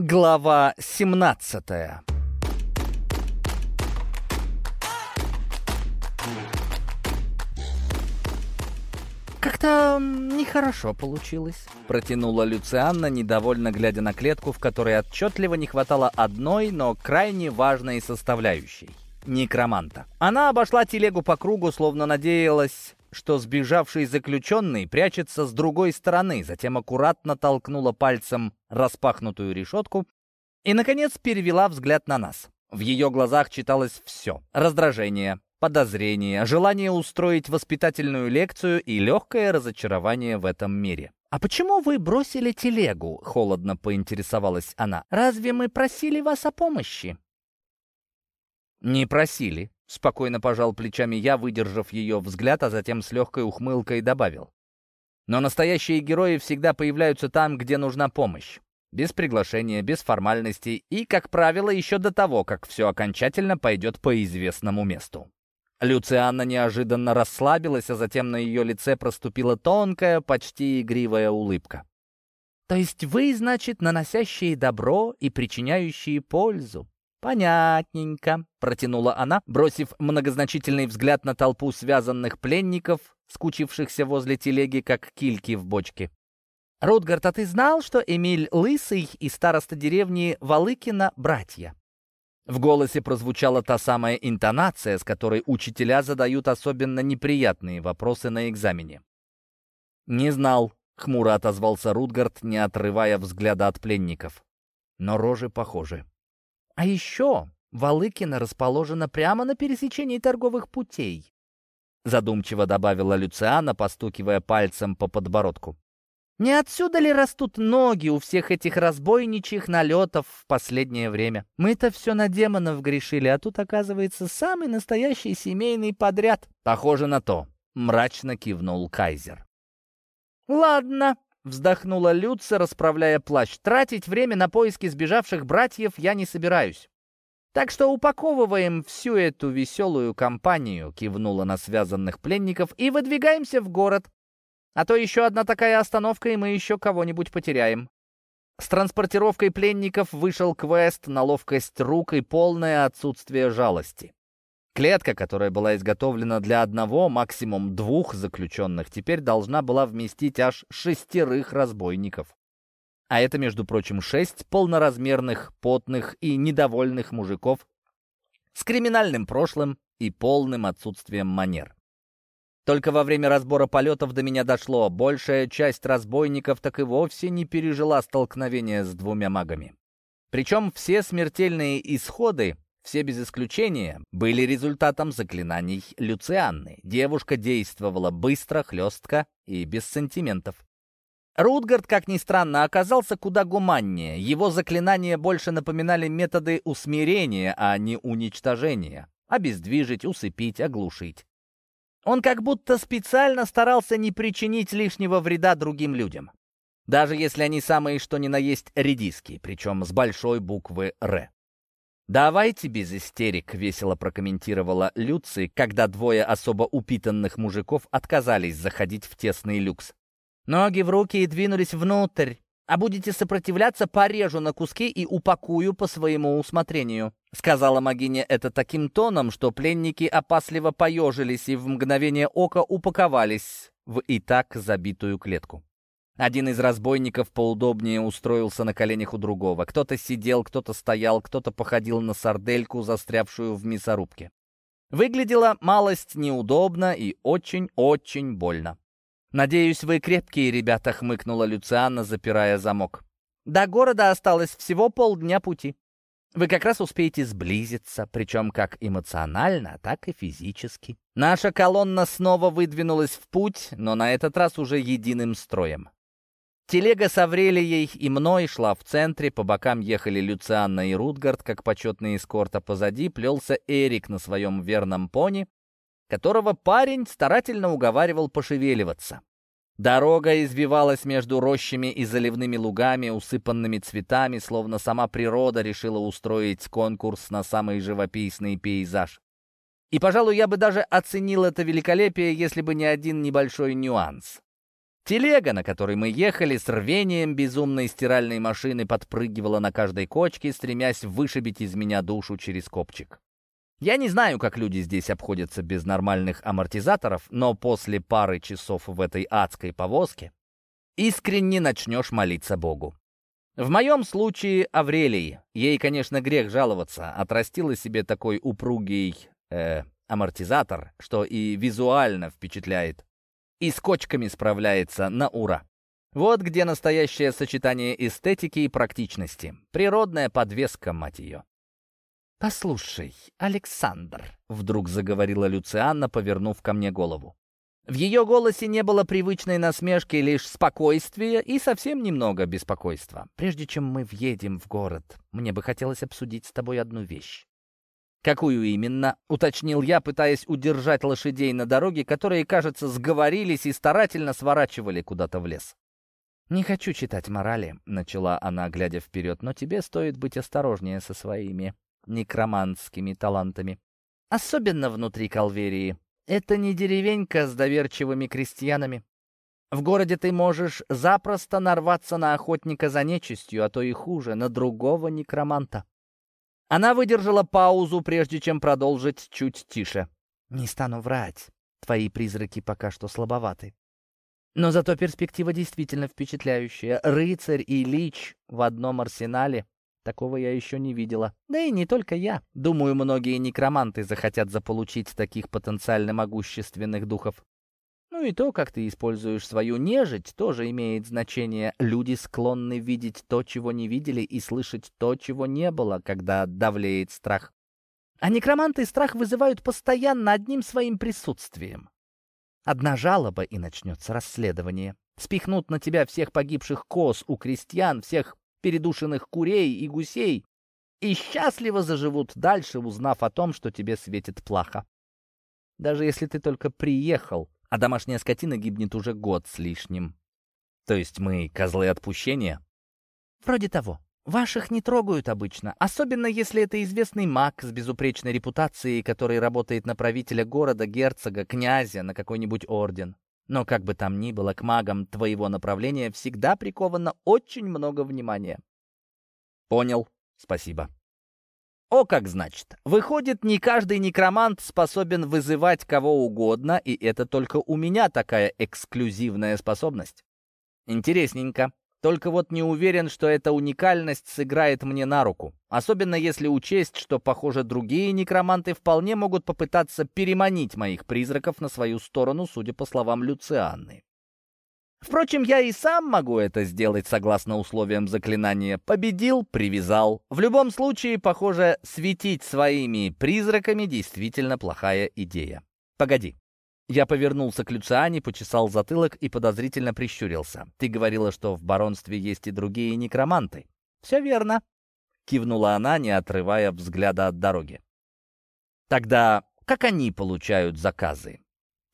Глава 17 «Как-то нехорошо получилось», — протянула Люцианна, недовольно глядя на клетку, в которой отчетливо не хватало одной, но крайне важной составляющей — некроманта. Она обошла телегу по кругу, словно надеялась что сбежавший заключенный прячется с другой стороны, затем аккуратно толкнула пальцем распахнутую решетку и, наконец, перевела взгляд на нас. В ее глазах читалось все — раздражение, подозрение, желание устроить воспитательную лекцию и легкое разочарование в этом мире. «А почему вы бросили телегу?» — холодно поинтересовалась она. «Разве мы просили вас о помощи?» «Не просили», — спокойно пожал плечами я, выдержав ее взгляд, а затем с легкой ухмылкой добавил. «Но настоящие герои всегда появляются там, где нужна помощь. Без приглашения, без формальностей и, как правило, еще до того, как все окончательно пойдет по известному месту». Люцианна неожиданно расслабилась, а затем на ее лице проступила тонкая, почти игривая улыбка. «То есть вы, значит, наносящие добро и причиняющие пользу?» «Понятненько», — протянула она, бросив многозначительный взгляд на толпу связанных пленников, скучившихся возле телеги, как кильки в бочке. «Рутгард, а ты знал, что Эмиль Лысый и староста деревни Валыкина — братья?» В голосе прозвучала та самая интонация, с которой учителя задают особенно неприятные вопросы на экзамене. «Не знал», — хмуро отозвался Рутгард, не отрывая взгляда от пленников. «Но рожи похожи». А еще Валыкина расположена прямо на пересечении торговых путей. Задумчиво добавила Люциана, постукивая пальцем по подбородку. Не отсюда ли растут ноги у всех этих разбойничьих налетов в последнее время? Мы-то все на демонов грешили, а тут, оказывается, самый настоящий семейный подряд. Похоже на то, мрачно кивнул Кайзер. Ладно, Вздохнула Люца, расправляя плащ. Тратить время на поиски сбежавших братьев я не собираюсь. Так что упаковываем всю эту веселую компанию, кивнула на связанных пленников, и выдвигаемся в город. А то еще одна такая остановка, и мы еще кого-нибудь потеряем. С транспортировкой пленников вышел квест на ловкость рук и полное отсутствие жалости. Клетка, которая была изготовлена для одного, максимум двух заключенных, теперь должна была вместить аж шестерых разбойников. А это, между прочим, шесть полноразмерных, потных и недовольных мужиков с криминальным прошлым и полным отсутствием манер. Только во время разбора полетов до меня дошло, большая часть разбойников так и вовсе не пережила столкновения с двумя магами. Причем все смертельные исходы все без исключения были результатом заклинаний Люцианны. Девушка действовала быстро, хлестко и без сантиментов. Рутгард, как ни странно, оказался куда гуманнее. Его заклинания больше напоминали методы усмирения, а не уничтожения. Обездвижить, усыпить, оглушить. Он как будто специально старался не причинить лишнего вреда другим людям. Даже если они самые что ни на есть редиски, причем с большой буквы «Р». «Давайте без истерик», — весело прокомментировала Люци, когда двое особо упитанных мужиков отказались заходить в тесный люкс. «Ноги в руки и двинулись внутрь. А будете сопротивляться, порежу на куски и упакую по своему усмотрению», — сказала Магиня это таким тоном, что пленники опасливо поежились и в мгновение ока упаковались в и так забитую клетку. Один из разбойников поудобнее устроился на коленях у другого. Кто-то сидел, кто-то стоял, кто-то походил на сардельку, застрявшую в мясорубке. Выглядело малость неудобно и очень-очень больно. «Надеюсь, вы крепкие ребята», — хмыкнула Люцианна, запирая замок. «До города осталось всего полдня пути. Вы как раз успеете сблизиться, причем как эмоционально, так и физически». Наша колонна снова выдвинулась в путь, но на этот раз уже единым строем. Телега с Аврелией и мной шла в центре, по бокам ехали Люцианна и Рутгард, как почетный эскорт, а позади плелся Эрик на своем верном пони, которого парень старательно уговаривал пошевеливаться. Дорога извивалась между рощами и заливными лугами, усыпанными цветами, словно сама природа решила устроить конкурс на самый живописный пейзаж. И, пожалуй, я бы даже оценил это великолепие, если бы не один небольшой нюанс. Телега, на которой мы ехали, с рвением безумной стиральной машины подпрыгивала на каждой кочке, стремясь вышибить из меня душу через копчик. Я не знаю, как люди здесь обходятся без нормальных амортизаторов, но после пары часов в этой адской повозке искренне начнешь молиться Богу. В моем случае Аврелий. Ей, конечно, грех жаловаться. Отрастила себе такой упругий э, амортизатор, что и визуально впечатляет. И с кочками справляется на ура. Вот где настоящее сочетание эстетики и практичности. Природная подвеска, мать ее. «Послушай, Александр», — вдруг заговорила Люцианна, повернув ко мне голову. В ее голосе не было привычной насмешки, лишь спокойствие и совсем немного беспокойства. «Прежде чем мы въедем в город, мне бы хотелось обсудить с тобой одну вещь». «Какую именно?» — уточнил я, пытаясь удержать лошадей на дороге, которые, кажется, сговорились и старательно сворачивали куда-то в лес. «Не хочу читать морали», — начала она, глядя вперед, «но тебе стоит быть осторожнее со своими некроманскими талантами. Особенно внутри Калверии. Это не деревенька с доверчивыми крестьянами. В городе ты можешь запросто нарваться на охотника за нечистью, а то и хуже, на другого некроманта. Она выдержала паузу, прежде чем продолжить чуть тише. «Не стану врать. Твои призраки пока что слабоваты. Но зато перспектива действительно впечатляющая. Рыцарь и лич в одном арсенале Такого я еще не видела. Да и не только я. Думаю, многие некроманты захотят заполучить таких потенциально могущественных духов. Ну и то, как ты используешь свою нежить, тоже имеет значение. Люди склонны видеть то, чего не видели, и слышать то, чего не было, когда давлеет страх. А некроманты страх вызывают постоянно одним своим присутствием. Одна жалоба, и начнется расследование. Спихнут на тебя всех погибших коз у крестьян, всех передушенных курей и гусей и счастливо заживут дальше, узнав о том, что тебе светит плохо. Даже если ты только приехал, а домашняя скотина гибнет уже год с лишним. То есть мы козлы отпущения? Вроде того. Ваших не трогают обычно, особенно если это известный маг с безупречной репутацией, который работает на правителя города, герцога, князя, на какой-нибудь орден. Но как бы там ни было, к магам твоего направления всегда приковано очень много внимания. Понял. Спасибо. О, как значит. Выходит, не каждый некромант способен вызывать кого угодно, и это только у меня такая эксклюзивная способность. Интересненько. Только вот не уверен, что эта уникальность сыграет мне на руку. Особенно если учесть, что, похоже, другие некроманты вполне могут попытаться переманить моих призраков на свою сторону, судя по словам Люцианны. Впрочем, я и сам могу это сделать согласно условиям заклинания. Победил, привязал. В любом случае, похоже, светить своими призраками действительно плохая идея. Погоди, я повернулся к Люциане, почесал затылок и подозрительно прищурился. «Ты говорила, что в баронстве есть и другие некроманты». «Все верно», — кивнула она, не отрывая взгляда от дороги. «Тогда как они получают заказы?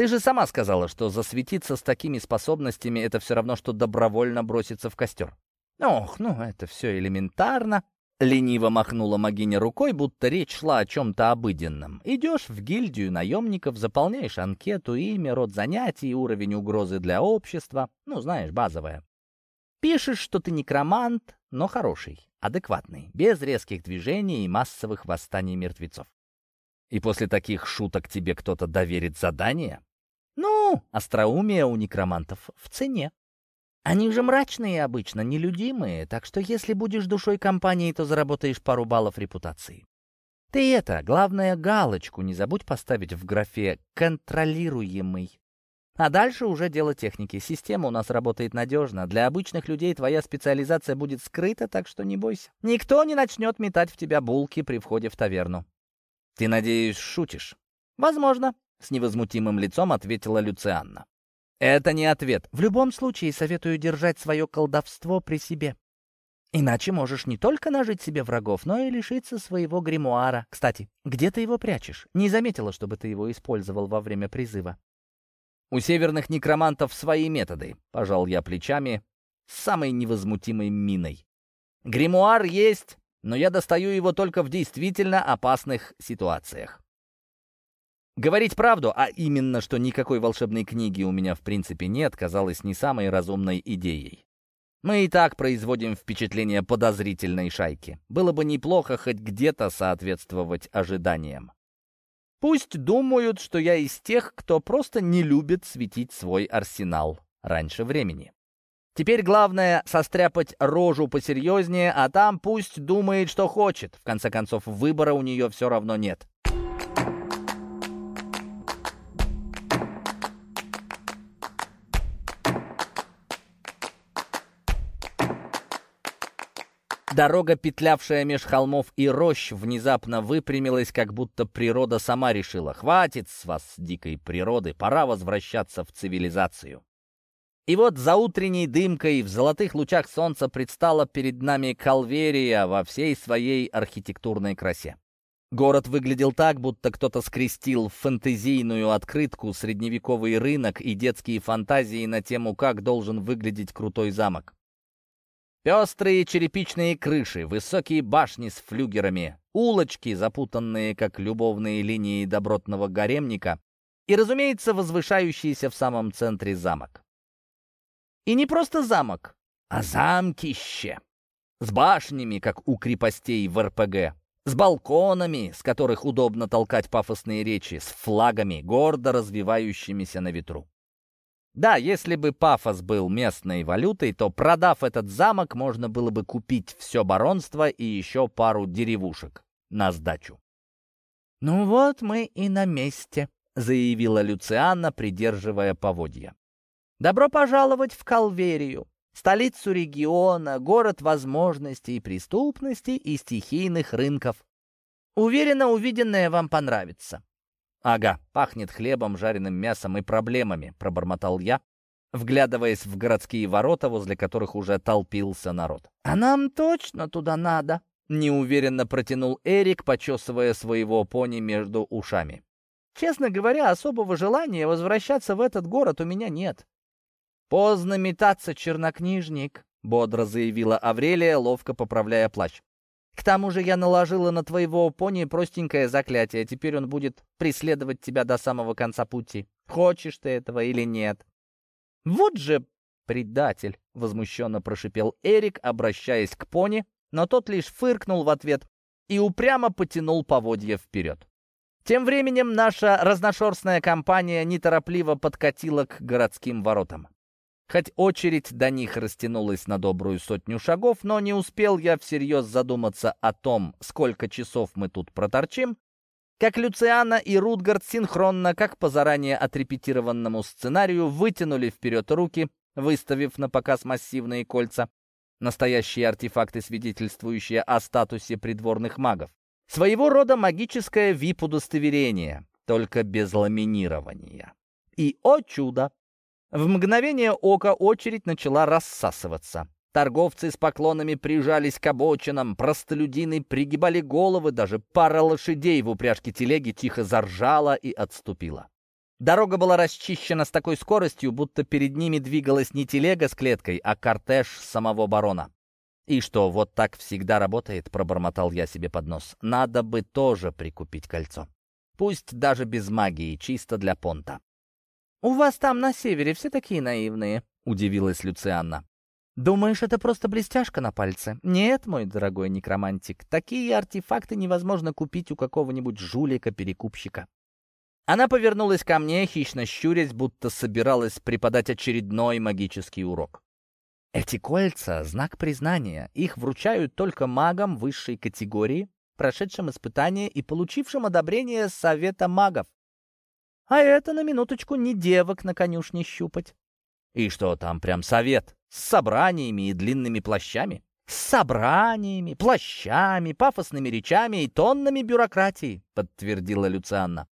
Ты же сама сказала, что засветиться с такими способностями — это все равно, что добровольно броситься в костер». «Ох, ну это все элементарно», Лениво махнула Магиня рукой, будто речь шла о чем-то обыденном. Идешь в гильдию наемников, заполняешь анкету, имя, род занятий, уровень угрозы для общества. Ну, знаешь, базовое. Пишешь, что ты некромант, но хороший, адекватный, без резких движений и массовых восстаний мертвецов. И после таких шуток тебе кто-то доверит задание? Ну, остроумие у некромантов в цене. Они же мрачные обычно, нелюдимые, так что если будешь душой компании, то заработаешь пару баллов репутации. Ты это, главное, галочку не забудь поставить в графе «контролируемый». А дальше уже дело техники. Система у нас работает надежно. Для обычных людей твоя специализация будет скрыта, так что не бойся. Никто не начнет метать в тебя булки при входе в таверну. Ты, надеюсь, шутишь? Возможно, — с невозмутимым лицом ответила Люцианна. Это не ответ. В любом случае советую держать свое колдовство при себе. Иначе можешь не только нажить себе врагов, но и лишиться своего гримуара. Кстати, где ты его прячешь? Не заметила, чтобы ты его использовал во время призыва. У северных некромантов свои методы, пожал я плечами с самой невозмутимой миной. Гримуар есть, но я достаю его только в действительно опасных ситуациях. Говорить правду, а именно, что никакой волшебной книги у меня в принципе нет, казалось не самой разумной идеей. Мы и так производим впечатление подозрительной шайки. Было бы неплохо хоть где-то соответствовать ожиданиям. Пусть думают, что я из тех, кто просто не любит светить свой арсенал раньше времени. Теперь главное — состряпать рожу посерьезнее, а там пусть думает, что хочет. В конце концов, выбора у нее все равно нет. Дорога, петлявшая меж холмов и рощ, внезапно выпрямилась, как будто природа сама решила. «Хватит с вас дикой природы, пора возвращаться в цивилизацию». И вот за утренней дымкой в золотых лучах солнца предстала перед нами Калверия во всей своей архитектурной красе. Город выглядел так, будто кто-то скрестил фэнтезийную открытку, средневековый рынок и детские фантазии на тему, как должен выглядеть крутой замок. Пестрые черепичные крыши, высокие башни с флюгерами, улочки, запутанные, как любовные линии добротного гаремника, и, разумеется, возвышающийся в самом центре замок. И не просто замок, а замкище. С башнями, как у крепостей в РПГ, с балконами, с которых удобно толкать пафосные речи, с флагами, гордо развивающимися на ветру. Да, если бы пафос был местной валютой, то, продав этот замок, можно было бы купить все баронство и еще пару деревушек на сдачу. «Ну вот мы и на месте», — заявила Люцианна, придерживая поводья. «Добро пожаловать в Калверию, столицу региона, город возможностей, преступности и стихийных рынков. Уверена, увиденное вам понравится. «Ага, пахнет хлебом, жареным мясом и проблемами», — пробормотал я, вглядываясь в городские ворота, возле которых уже толпился народ. «А нам точно туда надо», — неуверенно протянул Эрик, почесывая своего пони между ушами. «Честно говоря, особого желания возвращаться в этот город у меня нет». «Поздно метаться, чернокнижник», — бодро заявила Аврелия, ловко поправляя плащ. К тому же я наложила на твоего пони простенькое заклятие. Теперь он будет преследовать тебя до самого конца пути. Хочешь ты этого или нет? Вот же предатель, возмущенно прошипел Эрик, обращаясь к пони, но тот лишь фыркнул в ответ и упрямо потянул поводья вперед. Тем временем наша разношерстная компания неторопливо подкатила к городским воротам. Хоть очередь до них растянулась на добрую сотню шагов, но не успел я всерьез задуматься о том, сколько часов мы тут проторчим, как Люциана и Рутгард синхронно, как по заранее отрепетированному сценарию, вытянули вперед руки, выставив на показ массивные кольца, настоящие артефакты, свидетельствующие о статусе придворных магов. Своего рода магическое вип-удостоверение, только без ламинирования. И, о чудо, в мгновение ока очередь начала рассасываться. Торговцы с поклонами прижались к обочинам, простолюдины пригибали головы, даже пара лошадей в упряжке телеги тихо заржала и отступила. Дорога была расчищена с такой скоростью, будто перед ними двигалась не телега с клеткой, а кортеж самого барона. «И что, вот так всегда работает?» — пробормотал я себе под нос. «Надо бы тоже прикупить кольцо. Пусть даже без магии, чисто для понта». «У вас там на севере все такие наивные», — удивилась Люцианна. «Думаешь, это просто блестяшка на пальце? Нет, мой дорогой некромантик, такие артефакты невозможно купить у какого-нибудь жулика-перекупщика». Она повернулась ко мне, хищно щурясь, будто собиралась преподать очередной магический урок. Эти кольца — знак признания. Их вручают только магам высшей категории, прошедшим испытание и получившим одобрение Совета магов. А это, на минуточку, не девок на конюшне щупать. И что там, прям совет? С собраниями и длинными плащами? С собраниями, плащами, пафосными речами и тоннами бюрократии, подтвердила Люцианна.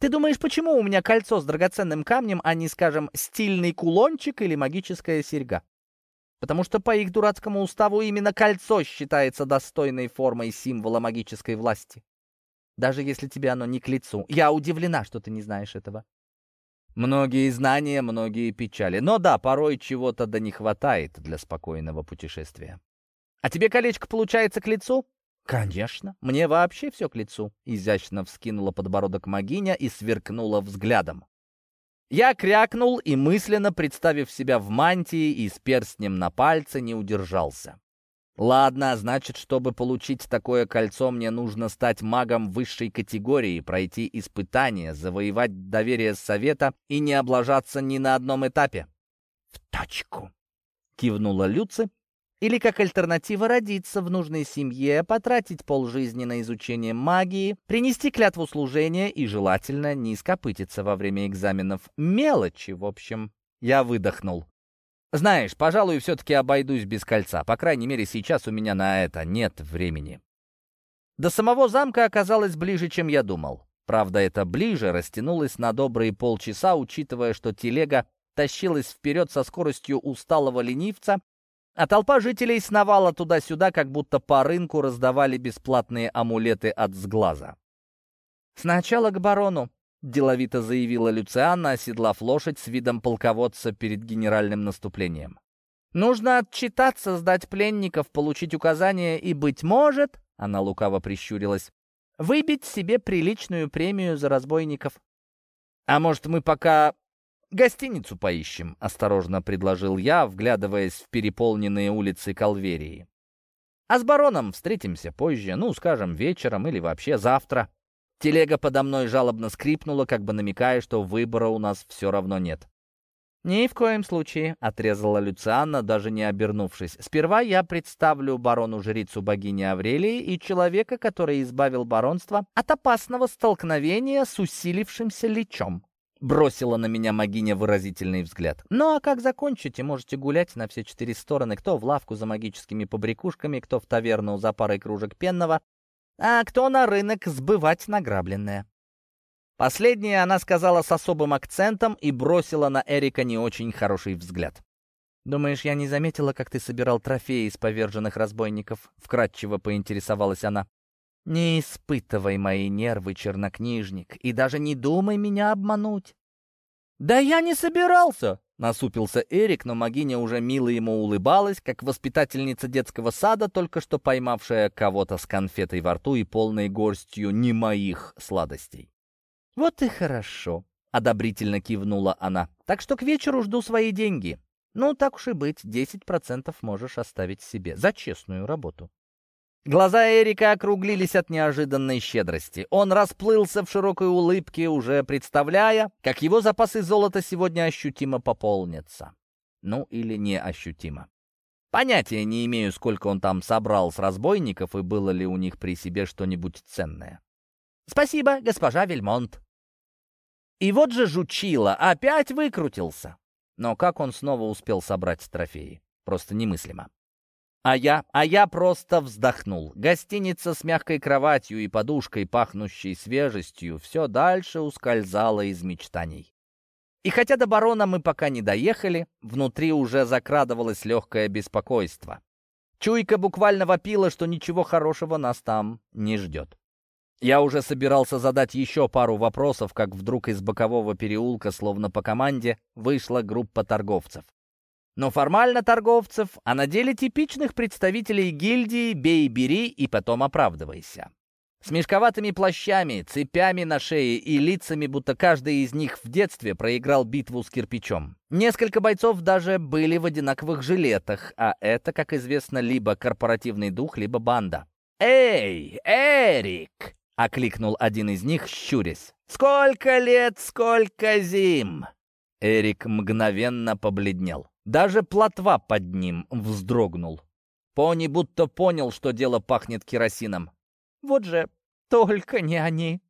Ты думаешь, почему у меня кольцо с драгоценным камнем, а не, скажем, стильный кулончик или магическая серьга? Потому что по их дурацкому уставу именно кольцо считается достойной формой символа магической власти даже если тебе оно не к лицу. Я удивлена, что ты не знаешь этого. Многие знания, многие печали. Но да, порой чего-то да не хватает для спокойного путешествия. А тебе колечко получается к лицу? «Конечно, мне вообще все к лицу», — изящно вскинула подбородок Магиня и сверкнула взглядом. Я крякнул и, мысленно представив себя в мантии и с перстнем на пальце, не удержался. Ладно, значит, чтобы получить такое кольцо, мне нужно стать магом высшей категории, пройти испытания, завоевать доверие совета и не облажаться ни на одном этапе. «В точку!» — кивнула Люци или как альтернатива родиться в нужной семье, потратить полжизни на изучение магии, принести клятву служения и желательно не скопытиться во время экзаменов. Мелочи, в общем. Я выдохнул. Знаешь, пожалуй, все-таки обойдусь без кольца. По крайней мере, сейчас у меня на это нет времени. До самого замка оказалось ближе, чем я думал. Правда, это ближе растянулось на добрые полчаса, учитывая, что телега тащилась вперед со скоростью усталого ленивца, а толпа жителей сновала туда-сюда, как будто по рынку раздавали бесплатные амулеты от сглаза. «Сначала к барону», — деловито заявила Люцианна, оседлав лошадь с видом полководца перед генеральным наступлением. «Нужно отчитаться, сдать пленников, получить указания и, быть может, — она лукаво прищурилась, — выбить себе приличную премию за разбойников. А может, мы пока «Гостиницу поищем», — осторожно предложил я, вглядываясь в переполненные улицы Калверии. «А с бароном встретимся позже, ну, скажем, вечером или вообще завтра». Телега подо мной жалобно скрипнула, как бы намекая, что выбора у нас все равно нет. «Ни в коем случае», — отрезала Люцианна, даже не обернувшись. «Сперва я представлю барону-жрицу богини Аврелии и человека, который избавил баронство от опасного столкновения с усилившимся лечом». Бросила на меня магиня выразительный взгляд. «Ну а как закончите, можете гулять на все четыре стороны, кто в лавку за магическими побрякушками, кто в таверну за парой кружек пенного, а кто на рынок сбывать награбленное». Последнее она сказала с особым акцентом и бросила на Эрика не очень хороший взгляд. «Думаешь, я не заметила, как ты собирал трофеи из поверженных разбойников?» — вкратчиво поинтересовалась она. Не испытывай мои нервы, чернокнижник, и даже не думай меня обмануть. Да я не собирался, насупился Эрик, но Магиня уже мило ему улыбалась, как воспитательница детского сада, только что поймавшая кого-то с конфетой во рту и полной горстью не моих сладостей. Вот и хорошо, одобрительно кивнула она. Так что к вечеру жду свои деньги. Ну, так уж и быть, десять процентов можешь оставить себе за честную работу. Глаза Эрика округлились от неожиданной щедрости. Он расплылся в широкой улыбке, уже представляя, как его запасы золота сегодня ощутимо пополнятся. Ну, или не ощутимо. Понятия не имею, сколько он там собрал с разбойников и было ли у них при себе что-нибудь ценное. «Спасибо, госпожа Вельмонт». И вот же жучило, опять выкрутился. Но как он снова успел собрать трофеи? Просто немыслимо. А я, а я просто вздохнул. Гостиница с мягкой кроватью и подушкой, пахнущей свежестью, все дальше ускользало из мечтаний. И хотя до барона мы пока не доехали, внутри уже закрадывалось легкое беспокойство. Чуйка буквально вопила, что ничего хорошего нас там не ждет. Я уже собирался задать еще пару вопросов, как вдруг из бокового переулка, словно по команде, вышла группа торговцев. Но формально торговцев, а на деле типичных представителей гильдии «бей, бери и потом оправдывайся». С мешковатыми плащами, цепями на шее и лицами, будто каждый из них в детстве проиграл битву с кирпичом. Несколько бойцов даже были в одинаковых жилетах, а это, как известно, либо корпоративный дух, либо банда. «Эй, Эрик!» — окликнул один из них, щурясь. «Сколько лет, сколько зим!» Эрик мгновенно побледнел. Даже плотва под ним вздрогнул. Пони будто понял, что дело пахнет керосином. «Вот же, только не они!»